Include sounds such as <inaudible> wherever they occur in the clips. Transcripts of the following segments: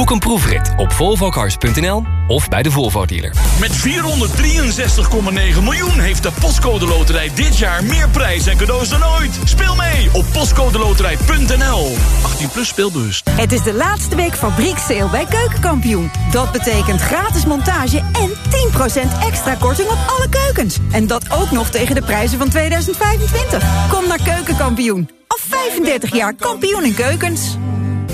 Boek een proefrit op volvocars.nl of bij de Volvo dealer. Met 463,9 miljoen heeft de Postcode Loterij dit jaar meer prijs en cadeaus dan ooit. Speel mee op postcodeloterij.nl. 18 plus speelbewust. Het is de laatste week fabrieksteel bij Keukenkampioen. Dat betekent gratis montage en 10% extra korting op alle keukens. En dat ook nog tegen de prijzen van 2025. Kom naar Keukenkampioen. Al 35 jaar kampioen in keukens.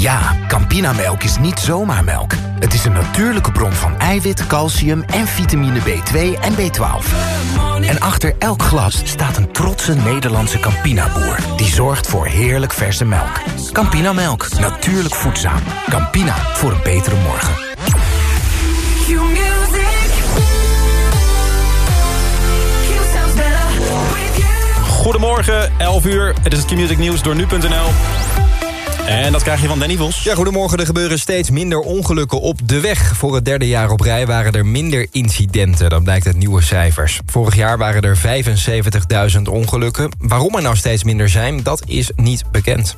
Ja, Campinamelk is niet zomaar melk. Het is een natuurlijke bron van eiwit, calcium en vitamine B2 en B12. En achter elk glas staat een trotse Nederlandse Campina-boer... die zorgt voor heerlijk verse melk. Campinamelk, natuurlijk voedzaam. Campina, voor een betere morgen. Goedemorgen, 11 uur. Het is het Q-Music Nieuws door nu.nl. En dat krijg je van Danny Vos. Ja, goedemorgen. Er gebeuren steeds minder ongelukken op de weg. Voor het derde jaar op rij waren er minder incidenten. Dat blijkt uit nieuwe cijfers. Vorig jaar waren er 75.000 ongelukken. Waarom er nou steeds minder zijn, dat is niet bekend.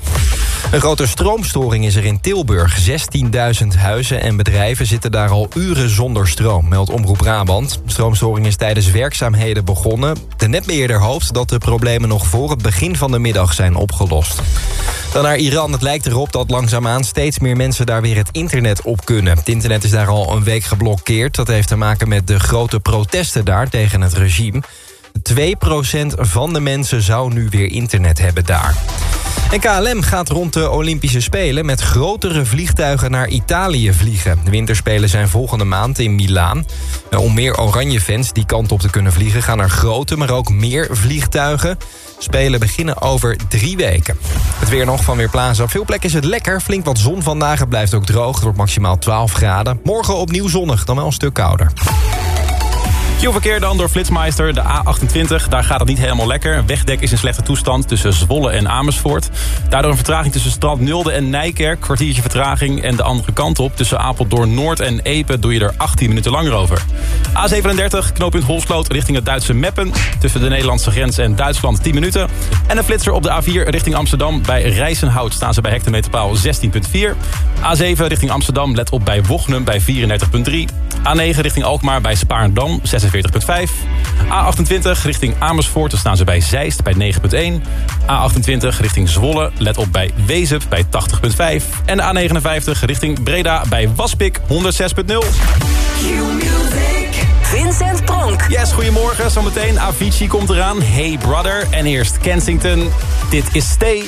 Een grote stroomstoring is er in Tilburg. 16.000 huizen en bedrijven zitten daar al uren zonder stroom, meldt Omroep Brabant. Stroomstoring is tijdens werkzaamheden begonnen. De netbeheerder hoopt dat de problemen nog voor het begin van de middag zijn opgelost. Dan naar Iran. Het lijkt erop dat langzaamaan steeds meer mensen daar weer het internet op kunnen. Het internet is daar al een week geblokkeerd. Dat heeft te maken met de grote protesten daar tegen het regime. 2% van de mensen zou nu weer internet hebben daar. En KLM gaat rond de Olympische Spelen met grotere vliegtuigen naar Italië vliegen. De winterspelen zijn volgende maand in Milaan. Om meer oranje fans die kant op te kunnen vliegen... gaan er grote, maar ook meer vliegtuigen. Spelen beginnen over drie weken. Het weer nog van Weerplaza. Op veel plekken is het lekker. Flink wat zon vandaag. Het blijft ook droog. Het wordt maximaal 12 graden. Morgen opnieuw zonnig, dan wel een stuk kouder. Q-verkeer dan door Flitsmeister, de A28. Daar gaat het niet helemaal lekker. Wegdek is in slechte toestand tussen Zwolle en Amersfoort. Daardoor een vertraging tussen Strand Nulde en Nijkerk. Kwartiertje vertraging. En de andere kant op tussen Apeldoorn Noord en Epe... doe je er 18 minuten langer over. A37, knooppunt Holsloot richting het Duitse Meppen. Tussen de Nederlandse grens en Duitsland 10 minuten. En een flitser op de A4 richting Amsterdam. Bij Rijsenhout staan ze bij hectometerpaal 16.4. A7 richting Amsterdam, let op bij Wochnum bij 34.3. A9 richting Alkmaar bij Spaarndam 46. 40.5. A28 richting Amersfoort, dan staan ze bij Zeist bij 9.1. A28 richting Zwolle, let op bij Wezep bij 80.5. En de A59 richting Breda bij Waspik 106.0. Vincent Pronk. Yes, goedemorgen. Zometeen Avicii komt eraan. Hey Brother. En eerst Kensington. Dit is Stay.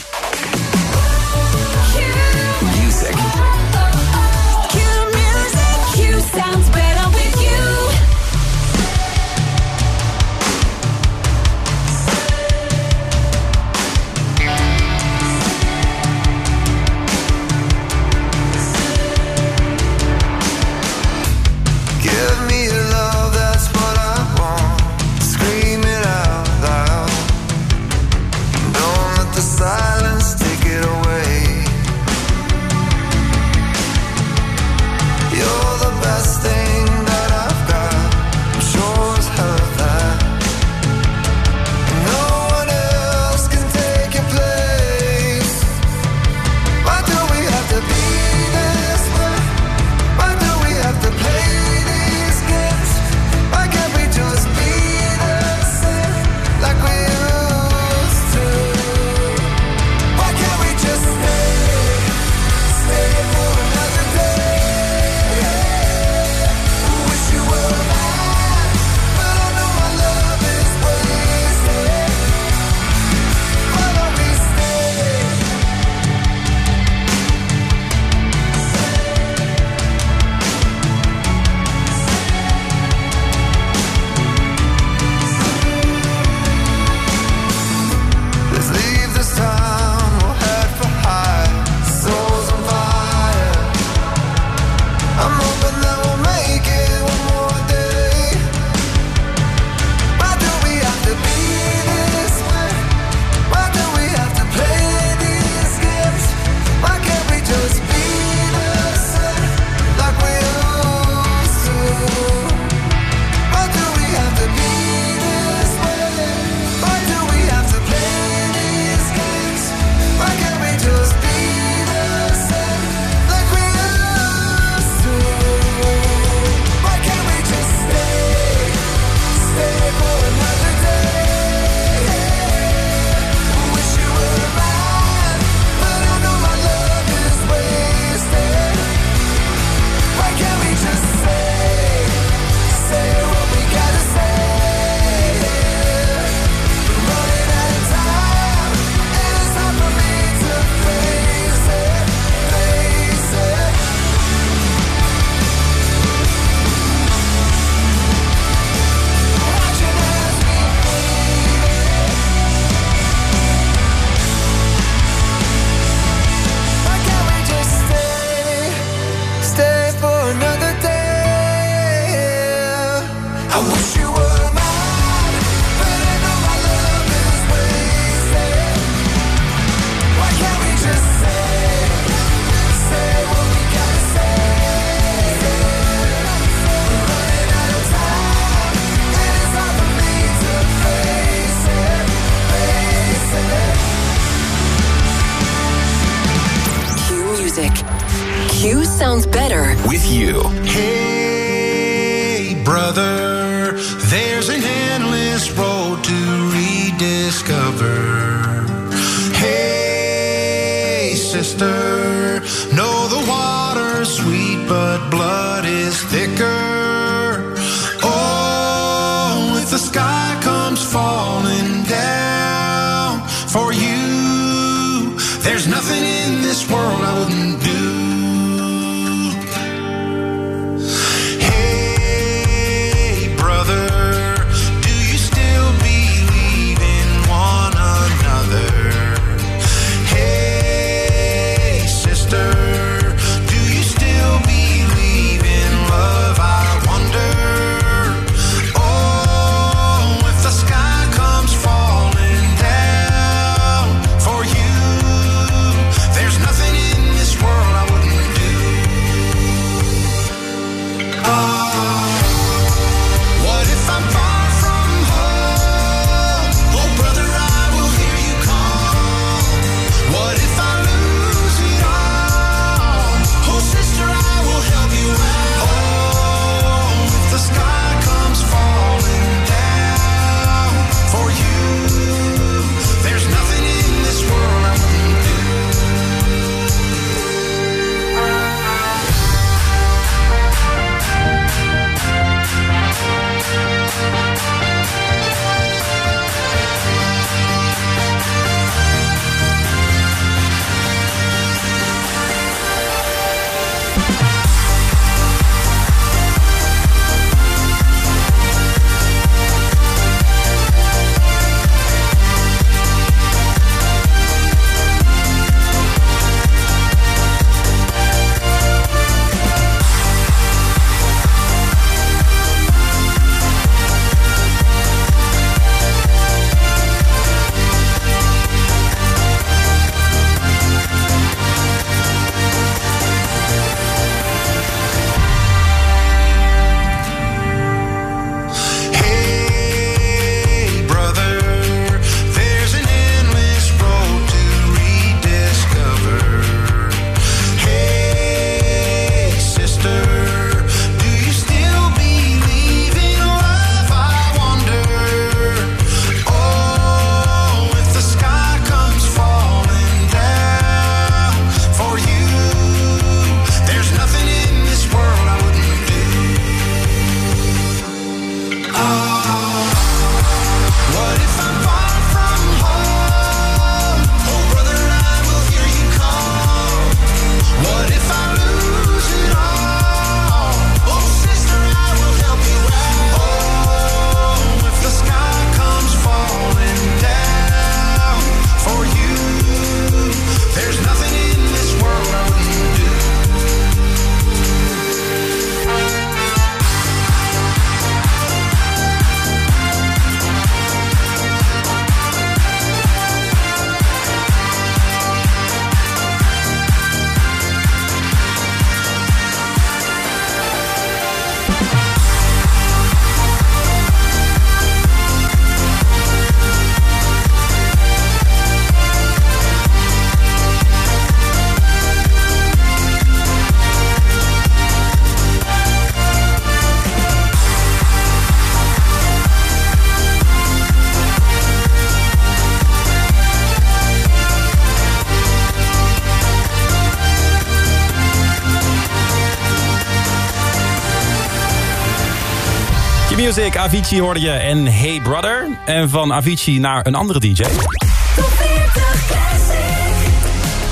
Q-Music, Avicii hoorde je en Hey Brother. En van Avicii naar een andere DJ.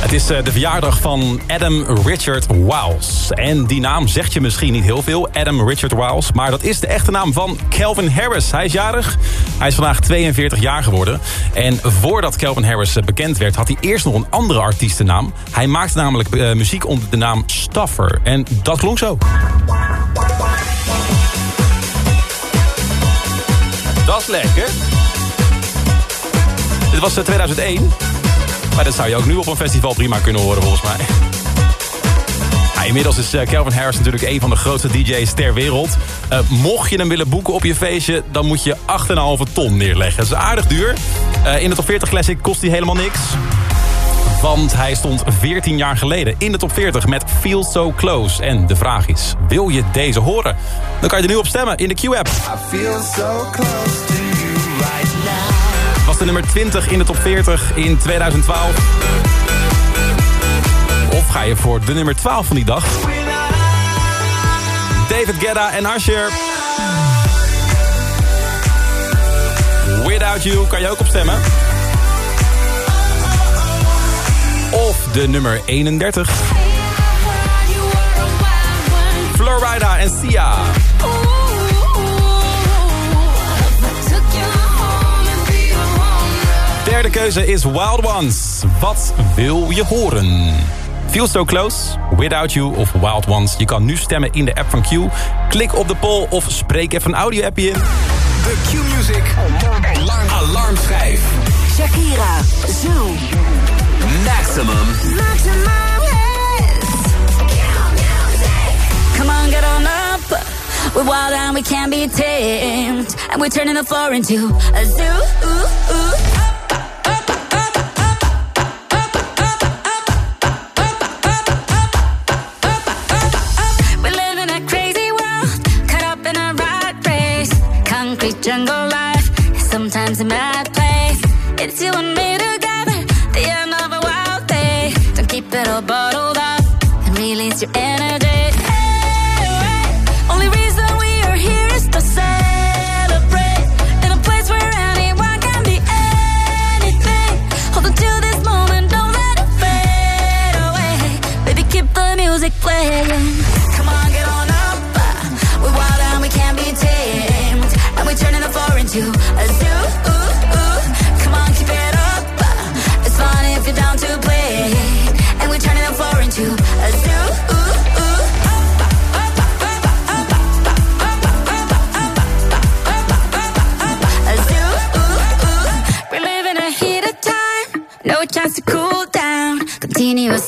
Het is eh, de verjaardag van Adam Richard Wiles. En die naam zegt je misschien niet heel veel, Adam Richard Wiles. Maar dat is de echte naam van Calvin Harris. Hij is jarig. Hij is vandaag 42 jaar geworden. En voordat Calvin Harris eh, bekend werd, had hij eerst nog een andere artiestennaam. Hij maakte namelijk eh, muziek onder de naam Staffer. En dat klonk zo. Dat lekker. Dit was eh, 2001. Maar dat zou je ook nu op een festival prima kunnen horen volgens mij. Inmiddels is eh, Calvin Harris natuurlijk een van de grootste DJ's ter wereld. Eh, mocht je hem willen boeken op je feestje, dan moet je 8,5 ton neerleggen. Dat is aardig duur. Eh, in de top 40 Classic kost hij helemaal niks. Want hij stond 14 jaar geleden in de top 40 met Feel So Close. En de vraag is, wil je deze horen? Dan kan je er nu op stemmen in de Q-app. Was de nummer 20 in de top 40 in 2012. Of ga je voor de nummer 12 van die dag? David Guetta en Asher. Without You kan je ook op stemmen. Of de nummer 31. Florida en Sia. Derde keuze is Wild Ones. Wat wil je horen? Feel So Close, Without You of Wild Ones. Je kan nu stemmen in de app van Q. Klik op de poll of spreek even een audio-appje in. De Q-Music Alarm, Alarmschijf. Shakira, Zoom. Maximum. Come on, get on up. We're wild and we can't be tamed. And we're turning the floor into a zoo. We're sometimes a mad place. It's you and me together, the end of a wild day. Don't keep it all bottled up and release your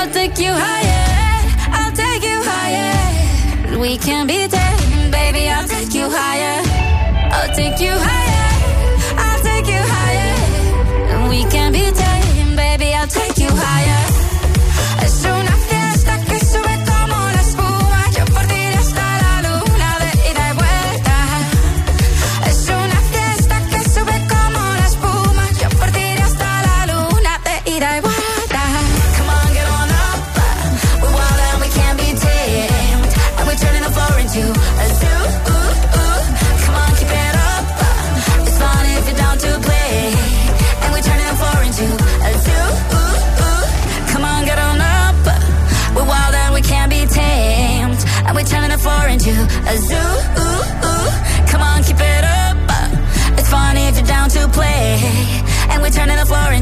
I'll take you higher. I'll take you higher. We can be tamed, baby. I'll take you higher. I'll take you higher.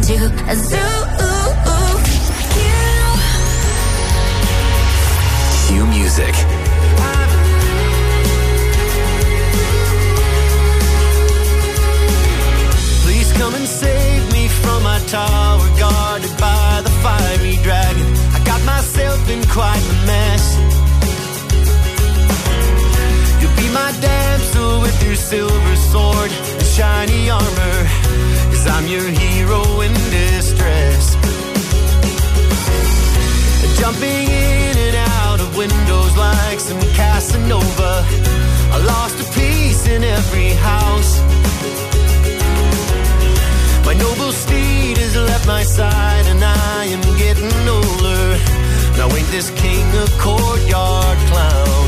Turning the floor into a zoo. Q-Music. Please come and save me from my tower guarded by the fiery dragon. I got myself in quite a mess. You'll be my damsel with your silver sword and shiny armor. Cause I'm your hero Jumping in and out of windows like some Casanova. I lost a piece in every house. My noble steed has left my side and I am getting older. Now ain't this king a courtyard clown?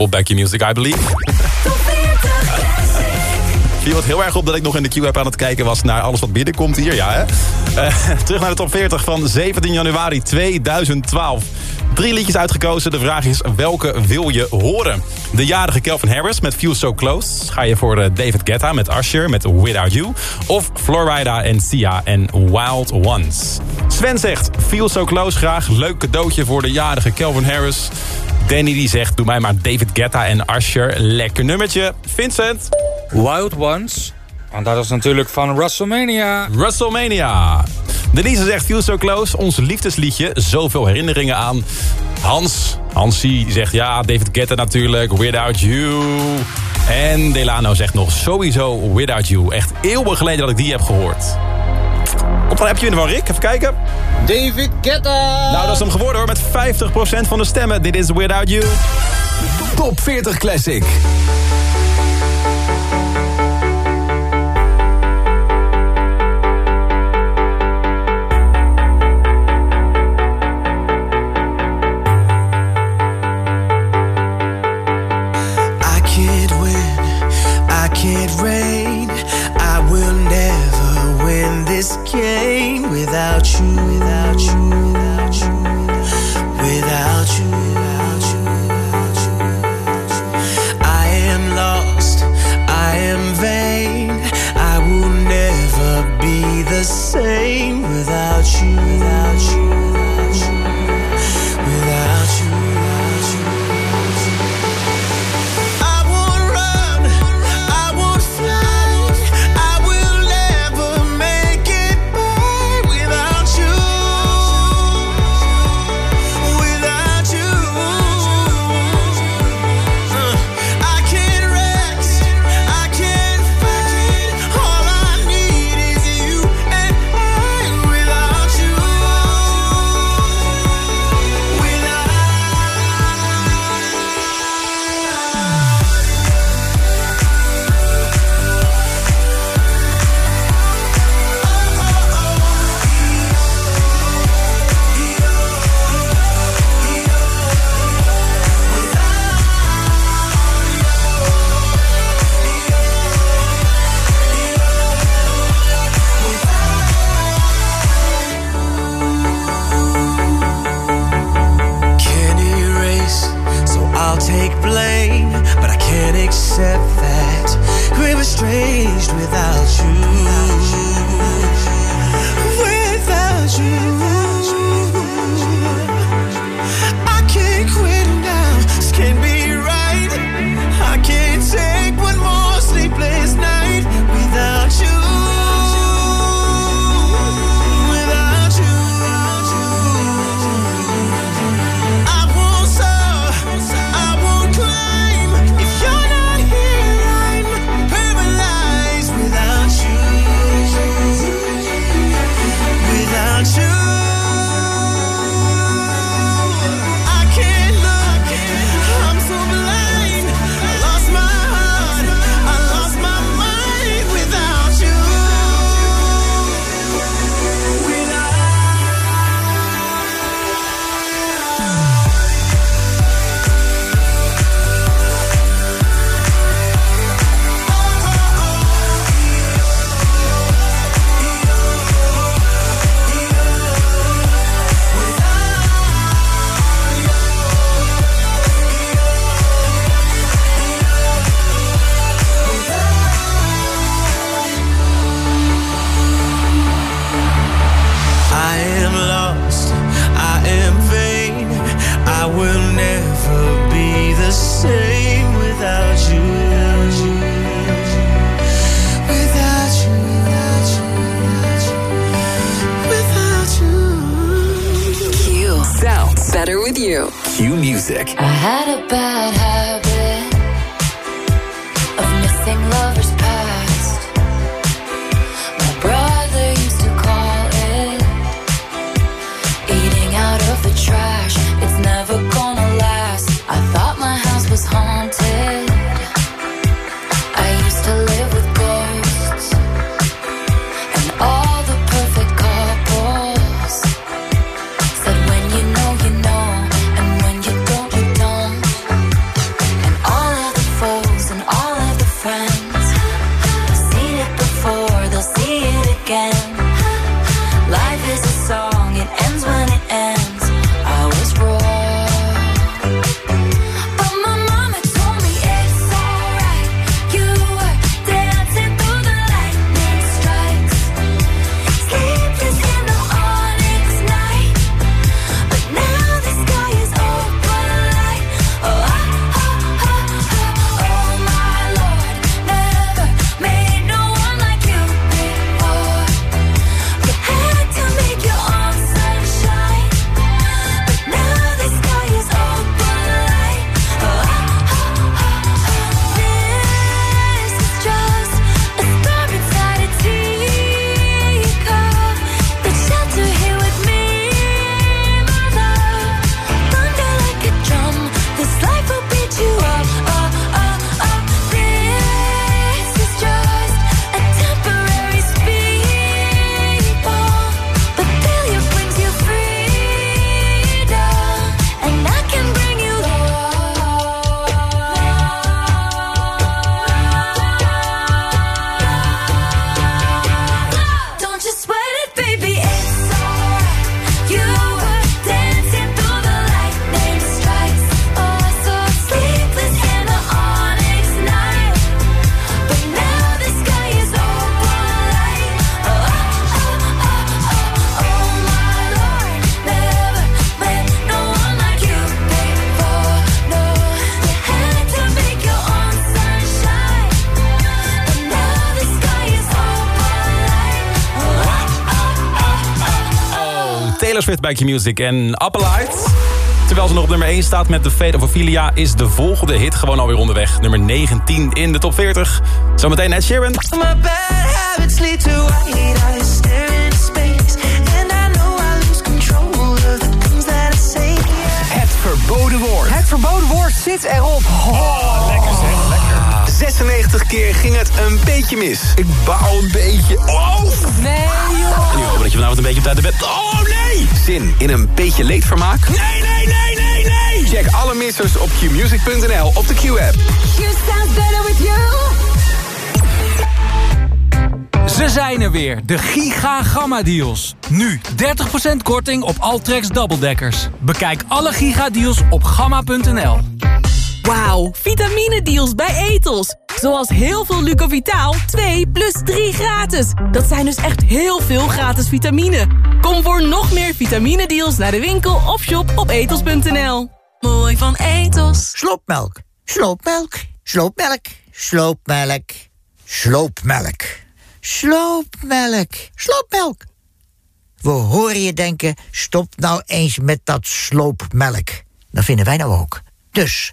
op Back Your Music, I Believe. Viel het heel erg op dat ik nog in de Q-app aan het kijken was... naar alles wat binnenkomt hier, ja hè? Eh, <laughs> terug naar de top 40 van 17 januari 2012. Drie liedjes uitgekozen. De vraag is, welke wil je horen? De jarige Calvin Harris met Feel So Close. Ga je voor eh, David Guetta met Usher met Without You? Of Florida en Sia en Wild Ones? Sven zegt, Feel So Close graag. Leuk cadeautje voor de jarige Calvin Harris. Danny die zegt, doe mij maar David Guetta en Usher. Lekker nummertje. Vincent? Wild Ones. En dat is natuurlijk van WrestleMania. WrestleMania. Denise zegt Feel So Close, ons liefdesliedje. Zoveel herinneringen aan. Hans, Hansie zegt ja, David Guetta natuurlijk. Without You. En Delano zegt nog sowieso Without You. Echt eeuwen geleden dat ik die heb gehoord. Komt er een appje binnen van Rick? Even kijken. David Guetta. Nou, dat is hem geworden hoor. Met 50% van de stemmen. Dit is Without You. Top 40 Classic. Bij Q-Music en Appalite. Terwijl ze nog op nummer 1 staat met de Fate of Ophelia... is de volgende hit gewoon alweer onderweg. Nummer 19 in de top 40. Zometeen Ed Sheeran. The. Het verboden woord. Het verboden woord zit erop. Oh, lekker zeg, lekker. 96 keer ging het een beetje mis. Ik bouw een beetje. Oh! Nee, joh. En nu hopen dat je vanavond een beetje op tijd bent. Oh nee! Zin in een beetje leedvermaak? Nee, nee, nee, nee, nee! Check alle missers op qmusic.nl op de Q-app. You sounds better with you. Ze zijn er weer, de Giga Gamma Deals. Nu 30% korting op Altrex dubbeldekkers. Bekijk alle Giga Deals op gamma.nl. Wauw, vitamine-deals bij Etos. Zoals heel veel Lucovitaal 2 plus 3 gratis. Dat zijn dus echt heel veel gratis vitamine. Kom voor nog meer vitamine-deals naar de winkel of shop op etos.nl. Mooi van Etos. Sloopmelk, sloopmelk, sloopmelk, sloopmelk, sloopmelk, sloopmelk, sloopmelk. We horen je denken, stop nou eens met dat sloopmelk. Dat vinden wij nou ook. Dus,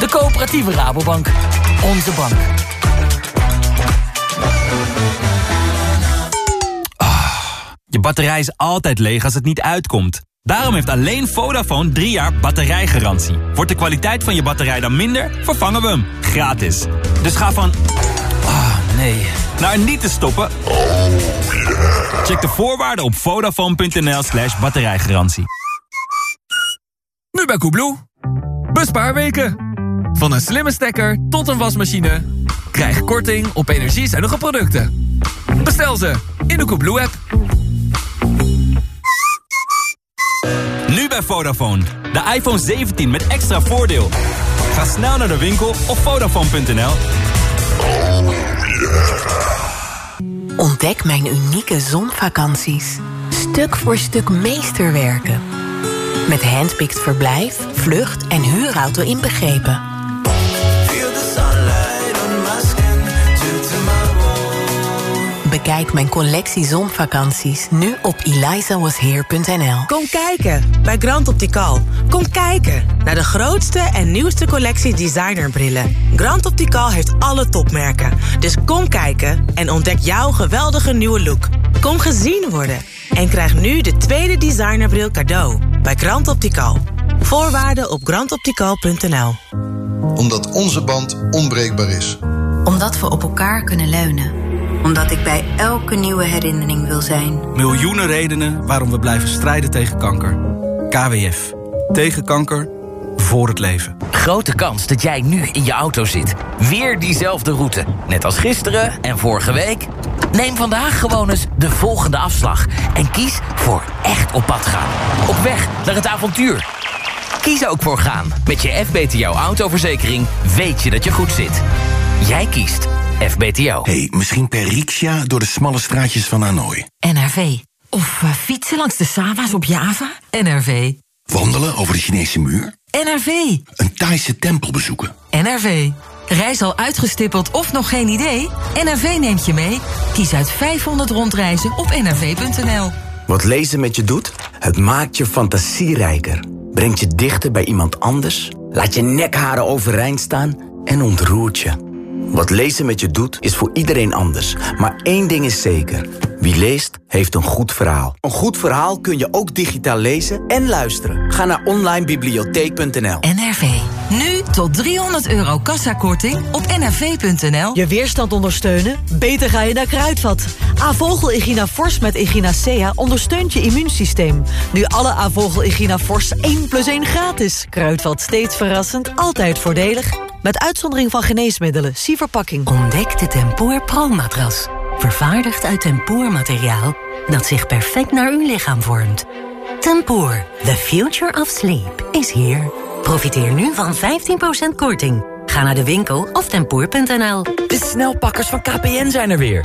De coöperatieve Rabobank. Onze bank. Je batterij is altijd leeg als het niet uitkomt. Daarom heeft alleen Vodafone 3 jaar batterijgarantie. Wordt de kwaliteit van je batterij dan minder, vervangen we hem. Gratis. Dus ga van... Ah, nee. Naar niet te stoppen. Check de voorwaarden op vodafone.nl slash batterijgarantie. Nu bij Koebloe. Bespaarweken. Van een slimme stekker tot een wasmachine. Krijg korting op energiezuinige producten. Bestel ze in de Koebloe-app. Nu bij Vodafone. De iPhone 17 met extra voordeel. Ga snel naar de winkel of Vodafone.nl. Ontdek mijn unieke zonvakanties. Stuk voor stuk meesterwerken. Met handpicked verblijf, vlucht en huurauto inbegrepen. Bekijk mijn collectie zonvakanties nu op elizawasheer.nl. Kom kijken bij Grand Optical. Kom kijken naar de grootste en nieuwste collectie designerbrillen. Grand Optical heeft alle topmerken. Dus kom kijken en ontdek jouw geweldige nieuwe look. Kom gezien worden en krijg nu de tweede designerbril cadeau bij Grand Optical. Voorwaarden op grandoptical.nl. Omdat onze band onbreekbaar is. Omdat we op elkaar kunnen leunen. Omdat ik bij elke nieuwe herinnering wil zijn. Miljoenen redenen waarom we blijven strijden tegen kanker. KWF. Tegen kanker. Voor het leven. Grote kans dat jij nu in je auto zit. Weer diezelfde route. Net als gisteren en vorige week. Neem vandaag gewoon eens de volgende afslag. En kies voor echt op pad gaan. Op weg naar het avontuur. Kies ook voor gaan. Met je FBTO autoverzekering weet je dat je goed zit. Jij kiest FBTO. hey, misschien per riksja door de smalle straatjes van Hanoi. NRV. Of eh, fietsen langs de Sava's op Java? NRV. Wandelen over de Chinese muur. NRV. Een Thaise tempel bezoeken. NRV. Reis al uitgestippeld of nog geen idee? NRV neemt je mee. Kies uit 500 rondreizen op nrv.nl. Wat lezen met je doet? Het maakt je fantasierijker. Brengt je dichter bij iemand anders. Laat je nekharen overeind staan en ontroert je. Wat lezen met je doet, is voor iedereen anders. Maar één ding is zeker. Wie leest, heeft een goed verhaal. Een goed verhaal kun je ook digitaal lezen en luisteren. Ga naar onlinebibliotheek.nl NRV. Nu tot 300 euro kassakorting op nrv.nl. Je weerstand ondersteunen? Beter ga je naar Kruidvat. Avogel Igina Fors met Igina Sea ondersteunt je immuunsysteem. Nu alle Avogel Igina Fors 1 plus 1 gratis. Kruidvat steeds verrassend, altijd voordelig. Met uitzondering van geneesmiddelen. Zie verpakking. Ontdek de Tempoor Pro-matras. Vervaardigd uit tempoormateriaal dat zich perfect naar uw lichaam vormt. Tempoor, the future of sleep, is here. Profiteer nu van 15% korting. Ga naar de winkel of tempoor.nl. De snelpakkers van KPN zijn er weer.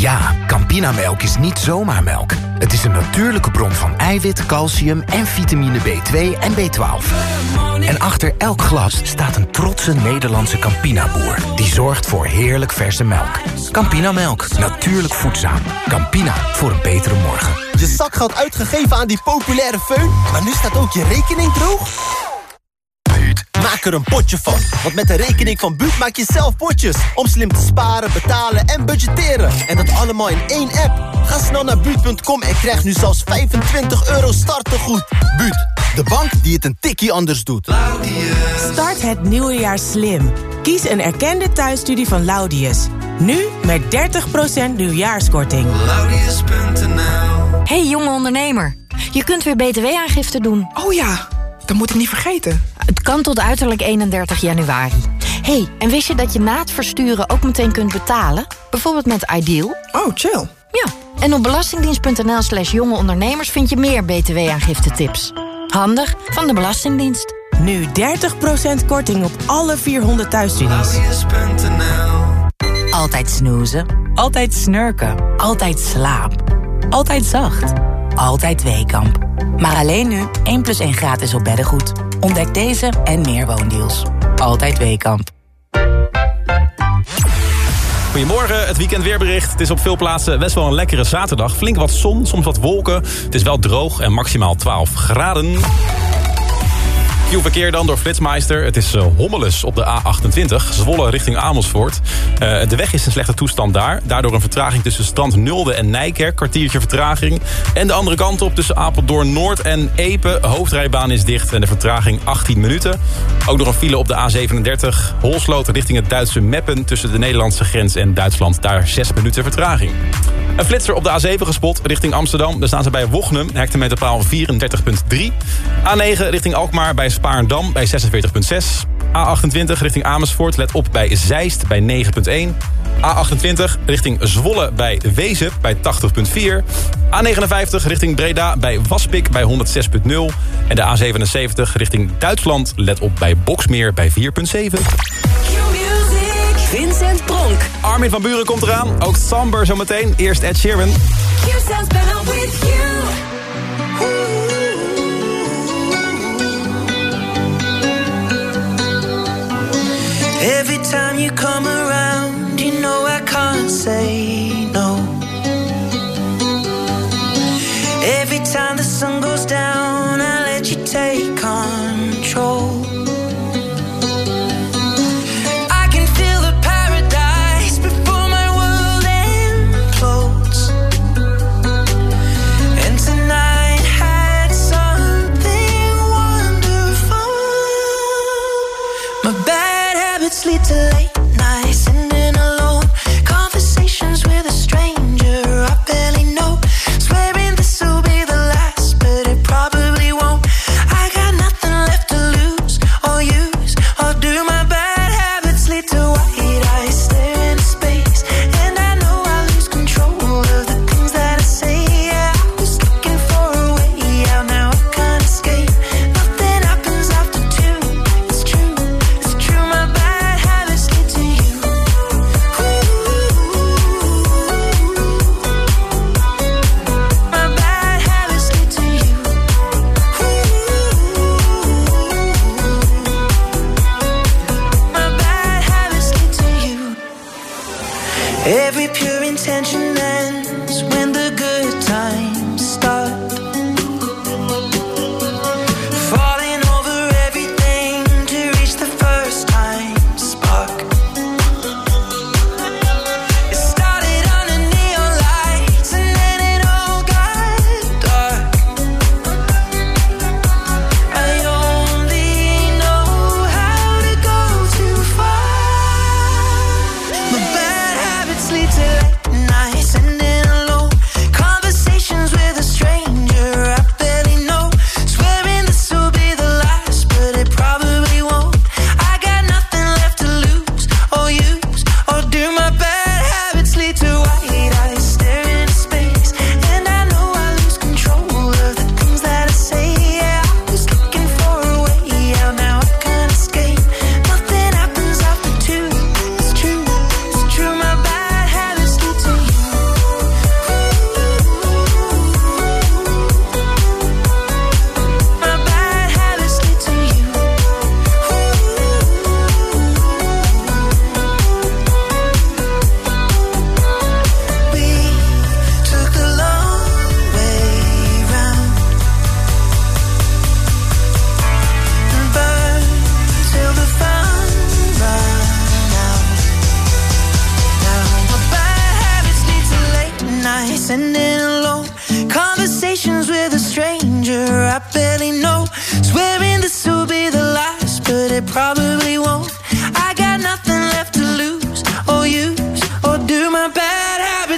Ja, Campinamelk is niet zomaar melk. Het is een natuurlijke bron van eiwit, calcium en vitamine B2 en B12. En achter elk glas staat een trotse Nederlandse Campina-boer... die zorgt voor heerlijk verse melk. Campinamelk, natuurlijk voedzaam. Campina, voor een betere morgen. Je zakgeld uitgegeven aan die populaire föhn, maar nu staat ook je rekening droog? Maak er een potje van, want met de rekening van Buut maak je zelf potjes. Om slim te sparen, betalen en budgetteren. En dat allemaal in één app. Ga snel naar Buut.com en krijg nu zelfs 25 euro startegoed. Buut, de bank die het een tikkie anders doet. Start het nieuwe jaar slim. Kies een erkende thuisstudie van Laudius. Nu met 30% nieuwjaarskorting. Hey jonge ondernemer, je kunt weer btw-aangifte doen. Oh ja, dat moet ik niet vergeten. Het kan tot uiterlijk 31 januari. hey, en wist je dat je na het versturen ook meteen kunt betalen? Bijvoorbeeld met Ideal. Oh, chill. Ja, en op belastingdienst.nl slash jonge ondernemers vind je meer btw-aangifte tips. Handig van de Belastingdienst. Nu 30% korting op alle 400 thuisstudies. Altijd snoezen, altijd snurken, altijd slaap, altijd zacht, altijd Weekamp. Maar alleen nu 1 plus 1 gratis op beddengoed. Ontdek deze en meer woondeals. Altijd Weekamp. Goedemorgen, het weekend weerbericht. Het is op veel plaatsen best wel een lekkere zaterdag. Flink wat zon, soms wat wolken. Het is wel droog en maximaal 12 graden. Q-verkeer dan door Flitsmeister. Het is hommeles op de A28, Zwolle richting Amersfoort. De weg is in slechte toestand daar. Daardoor een vertraging tussen Strand Nulde en Nijkerk. Kwartiertje vertraging. En de andere kant op tussen Apeldoorn Noord en Epen. Hoofdrijbaan is dicht en de vertraging 18 minuten. Ook nog een file op de A37, Holsloot richting het Duitse Meppen... tussen de Nederlandse grens en Duitsland. Daar 6 minuten vertraging. Een flitser op de A7 gespot richting Amsterdam. Daar staan ze bij Wognum, hectometerpaal 34.3. A9 richting Alkmaar bij Spaarndam bij 46.6. A28 richting Amersfoort, let op bij Zeist bij 9.1. A28 richting Zwolle bij Wezen bij 80.4. A59 richting Breda bij Waspik bij 106.0. En de A77 richting Duitsland, let op bij Boksmeer bij 4.7. Vincent Pronk. Armin van Buren komt eraan. Ook Samber zometeen. Eerst Ed Sheeran. Every time you come around, you know I can't say no. Every time the sun goes down, I let you take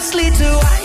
sleep to I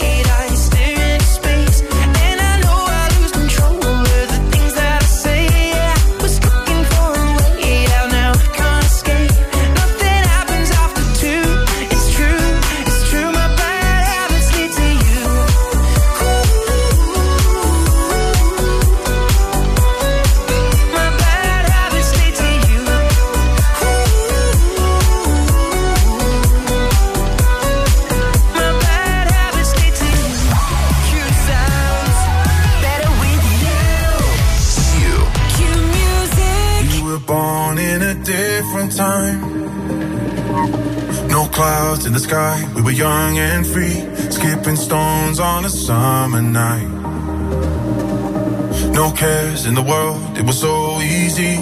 in the world, it was so easy.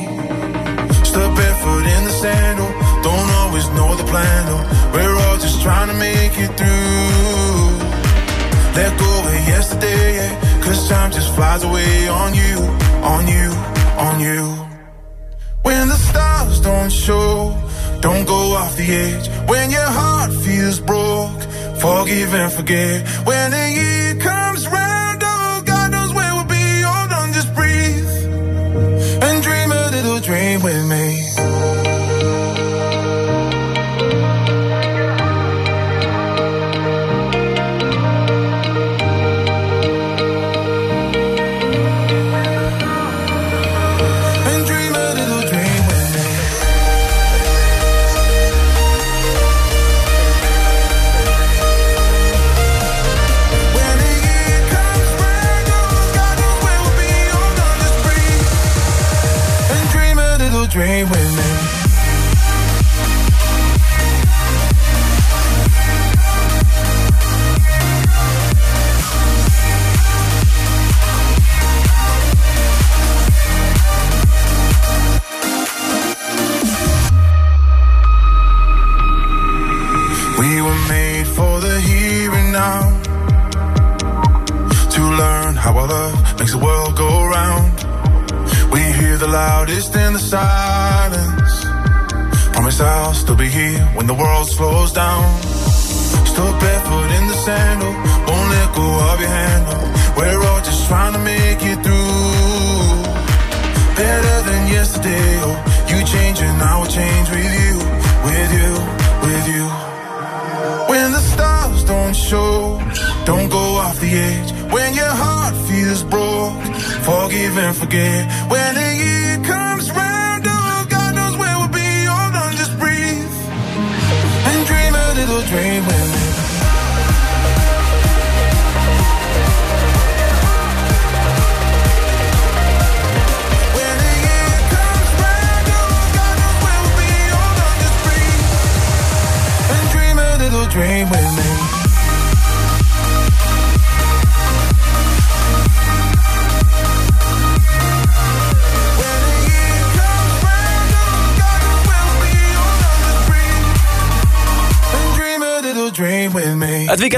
Step barefoot in the sandal, don't always know the plan. Oh, we're all just trying to make it through. Let go of yesterday, yeah, cause time just flies away on you, on you, on you. When the stars don't show, don't go off the edge. When your heart feels broke, forgive and forget. When the year dream with me.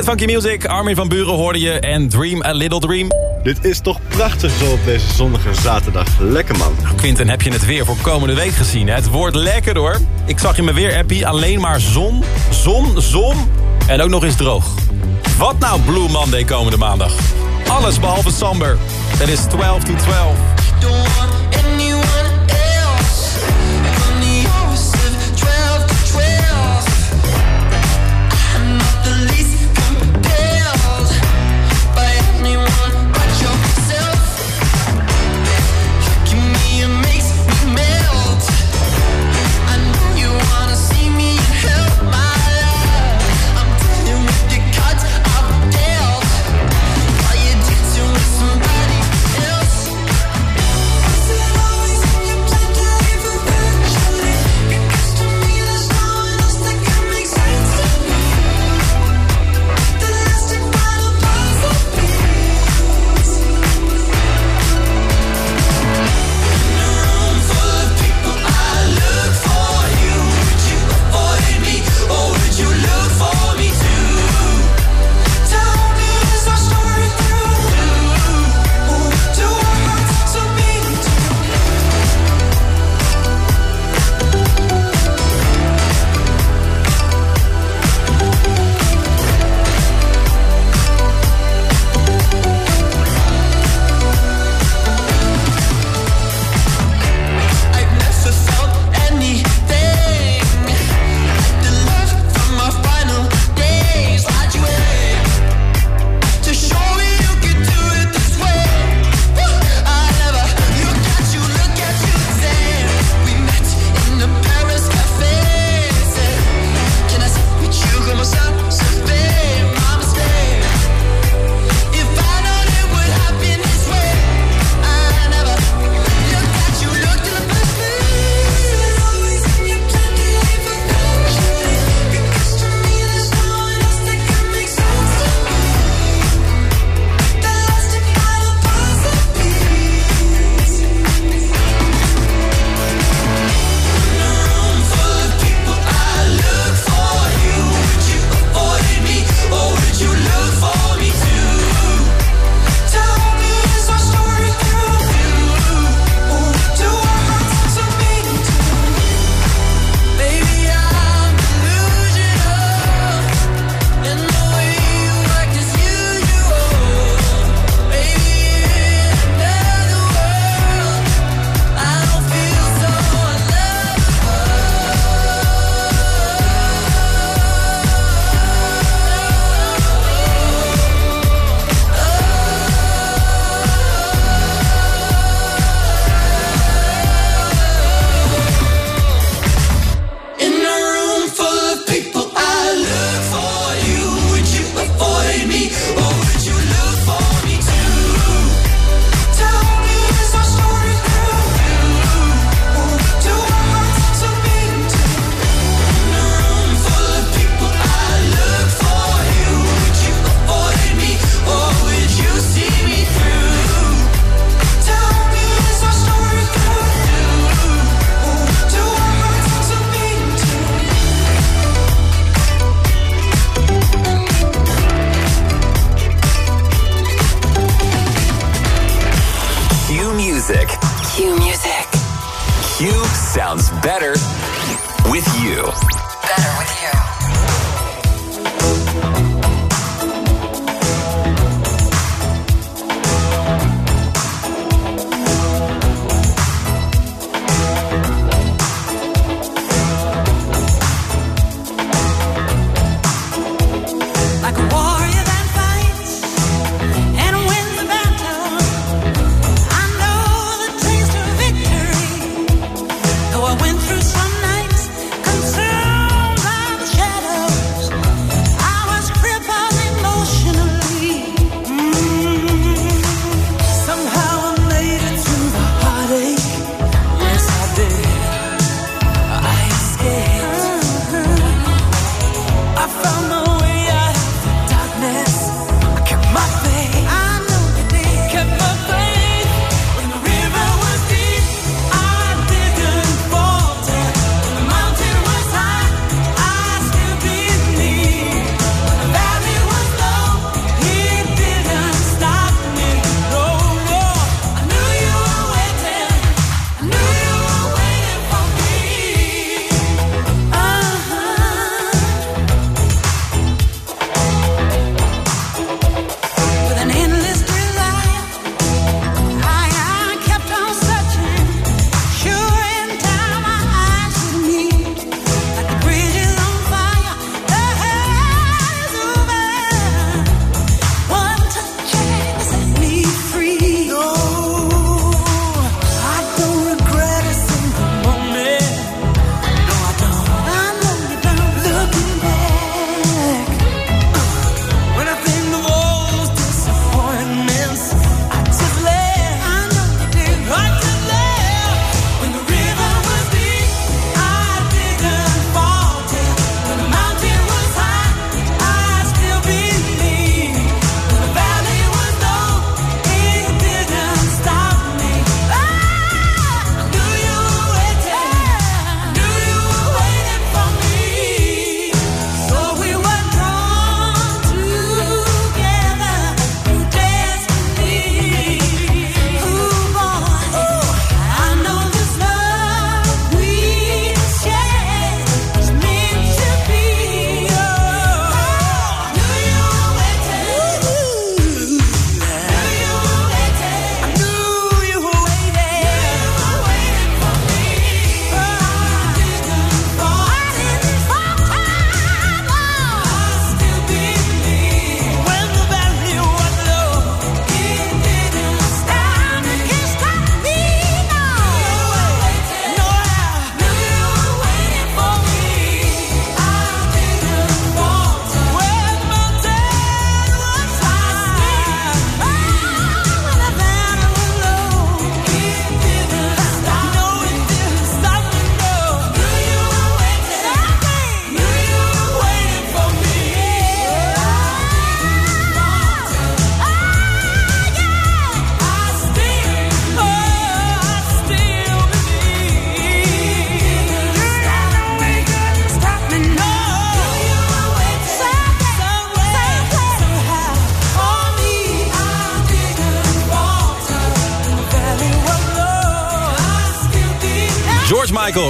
Funky Music, Armin van Buren hoorde je en Dream a Little Dream. Dit is toch prachtig zo op deze zonnige zaterdag. Lekker man. Quinten, heb je het weer voor komende week gezien? hè? Het wordt lekker hoor. Ik zag in mijn weer-appie alleen maar zon, zon, zon en ook nog eens droog. Wat nou Blue Monday komende maandag? Alles behalve Samber. Het is 12 to 12.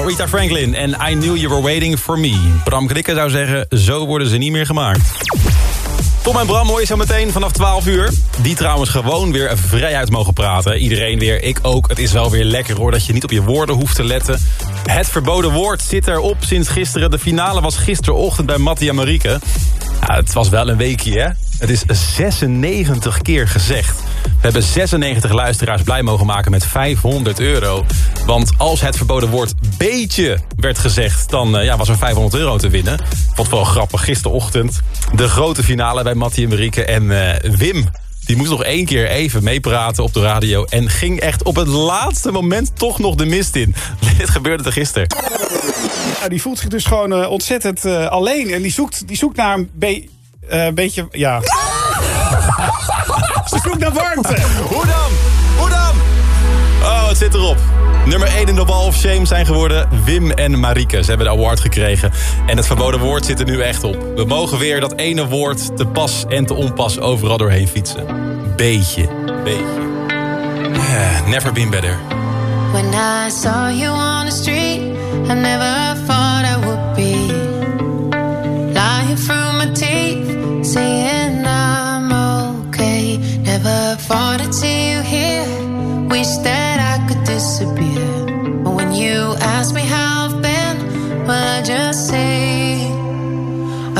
Rita Franklin en I Knew You Were Waiting For Me. Bram Krikke zou zeggen, zo worden ze niet meer gemaakt. Tom en Bram hoor je zo meteen vanaf 12 uur. Die trouwens gewoon weer vrijuit mogen praten. Iedereen weer, ik ook. Het is wel weer lekker hoor dat je niet op je woorden hoeft te letten. Het verboden woord zit erop sinds gisteren. De finale was gisterochtend bij Mattia Marieke. Ja, het was wel een weekje hè. Het is 96 keer gezegd. We hebben 96 luisteraars blij mogen maken met 500 euro. Want als het verboden woord beetje werd gezegd... dan eh, ja, was er 500 euro te winnen. Vond wel grappig. Gisterochtend de grote finale bij Mattie en Marieke. En eh, Wim, die moest nog één keer even meepraten op de radio... en ging echt op het laatste moment toch nog de mist in. <laughs> Dit gebeurde er gisteren. Die voelt zich dus gewoon eh, ontzettend alleen. En die zoekt, die zoekt naar een be- eh, beetje... Ja. <laughs> Ze zoekt naar warmte. Hoe dan? Hoe dan? Oh, het zit erop. Nummer 1 in de Wall of Shame zijn geworden Wim en Marieke. Ze hebben de award gekregen. En het verboden woord zit er nu echt op. We mogen weer dat ene woord te pas en te onpas overal doorheen fietsen. Beetje. Beetje. Yeah, never been better. When I saw you on the street, I never thought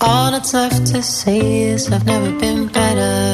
All that's left to say is I've never been better.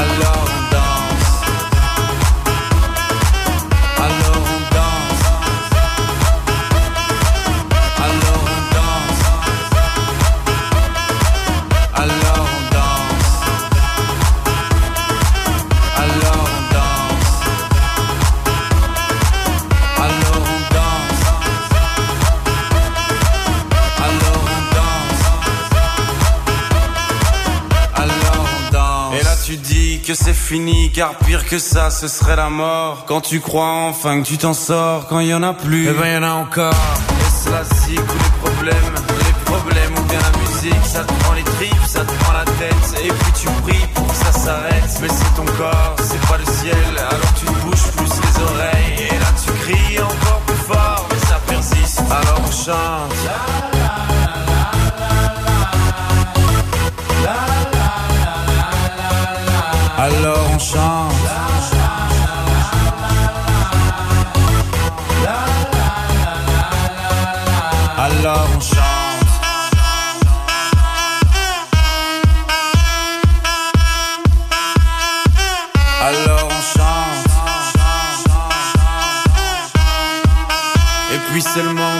alors on fini, car pire que ça, ce serait la mort. Quand tu crois enfin que tu t'en sors, quand il y en a plus, eh ben y en a encore. Et cela ou les problèmes, les problèmes ou bien la musique, ça te prend les tripes, ça te prend la tête. Et puis tu pries pour que ça s'arrête. Mais c'est ton corps, c'est pas le ciel, alors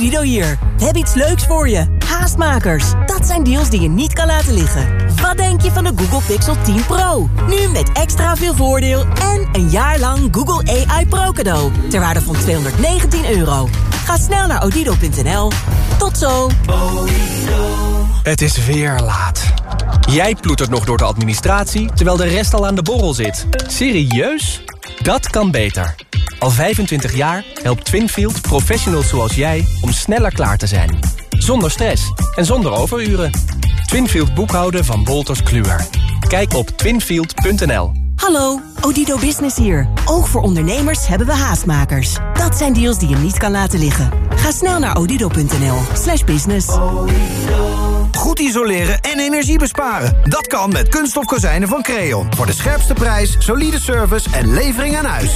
Hier. We hebben iets leuks voor je. Haastmakers. Dat zijn deals die je niet kan laten liggen. Wat denk je van de Google Pixel 10 Pro? Nu met extra veel voordeel en een jaar lang Google AI Pro cadeau. Ter waarde van 219 euro. Ga snel naar odido.nl. Tot zo. Het is weer laat. Jij ploetert nog door de administratie, terwijl de rest al aan de borrel zit. Serieus? Dat kan beter. Al 25 jaar helpt Twinfield professionals zoals jij om sneller klaar te zijn. Zonder stress en zonder overuren. Twinfield boekhouden van Wolters Kluwer. Kijk op twinfield.nl. Hallo, Odido Business hier. Ook voor ondernemers hebben we haastmakers. Dat zijn deals die je niet kan laten liggen. Ga snel naar odido.nl slash business. Goed isoleren en energie besparen. Dat kan met kunststof kozijnen van Creon. Voor de scherpste prijs, solide service en levering aan huis.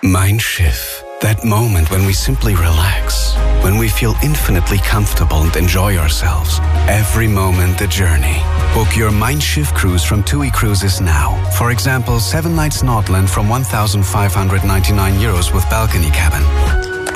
Mindshift. That moment when we simply relax. When we feel infinitely comfortable and enjoy ourselves. Every moment the journey. Book your Mindshift cruise from TUI Cruises now. For example, 7 nights Nordland from 1,599 euros with balcony cabin.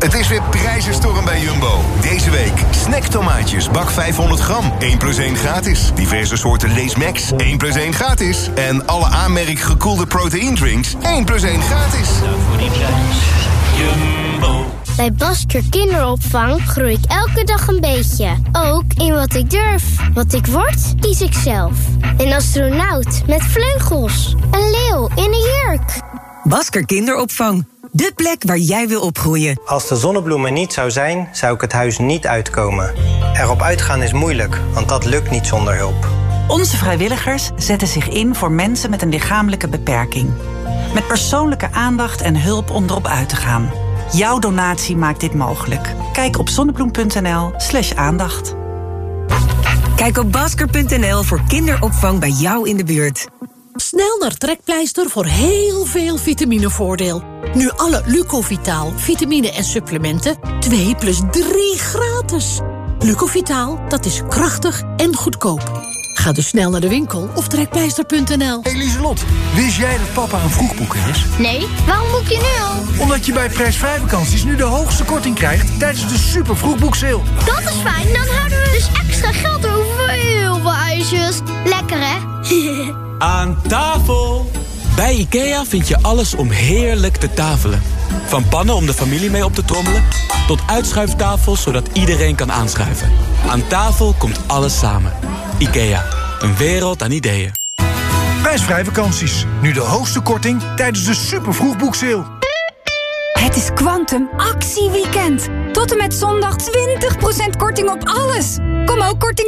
Het is weer prijzenstorm bij Jumbo. Deze week snacktomaatjes, bak 500 gram, 1 plus 1 gratis. Diverse soorten Lees Max, 1 plus 1 gratis. En alle aanmerk gekoelde proteïndrinks, 1 plus 1 gratis. voor die prijs. Jumbo. Bij Basker Kinderopvang groei ik elke dag een beetje. Ook in wat ik durf. Wat ik word, kies ik zelf. Een astronaut met vleugels. Een leeuw in een jurk. Basker Kinderopvang. De plek waar jij wil opgroeien. Als de zonnebloem er niet zou zijn, zou ik het huis niet uitkomen. Erop uitgaan is moeilijk, want dat lukt niet zonder hulp. Onze vrijwilligers zetten zich in voor mensen met een lichamelijke beperking. Met persoonlijke aandacht en hulp om erop uit te gaan. Jouw donatie maakt dit mogelijk. Kijk op zonnebloem.nl/slash aandacht. Kijk op basker.nl voor kinderopvang bij jou in de buurt. Snel naar Trekpleister voor heel veel vitaminevoordeel. Nu alle Lucovitaal, vitamine en supplementen 2 plus 3 gratis. Lucovitaal, dat is krachtig en goedkoop. Ga dus snel naar de winkel of trekpleister.nl. Eliselot, wist jij dat papa een vroegboeker is? Nee, waarom boek je nu al? Omdat je bij prijsvrij vakanties nu de hoogste korting krijgt tijdens de super vroegboekseil. Dat is fijn, dan houden we dus extra geld over voor heel veel ijsjes. Lekker hè? <laughs> Aan tafel! Bij IKEA vind je alles om heerlijk te tafelen. Van pannen om de familie mee op te trommelen... tot uitschuiftafels zodat iedereen kan aanschuiven. Aan tafel komt alles samen. IKEA, een wereld aan ideeën. Prijsvrij vakanties. Nu de hoogste korting tijdens de super vroegboekseil. Het is Quantum actieweekend. Tot en met zondag 20% korting op alles. Kom ook korting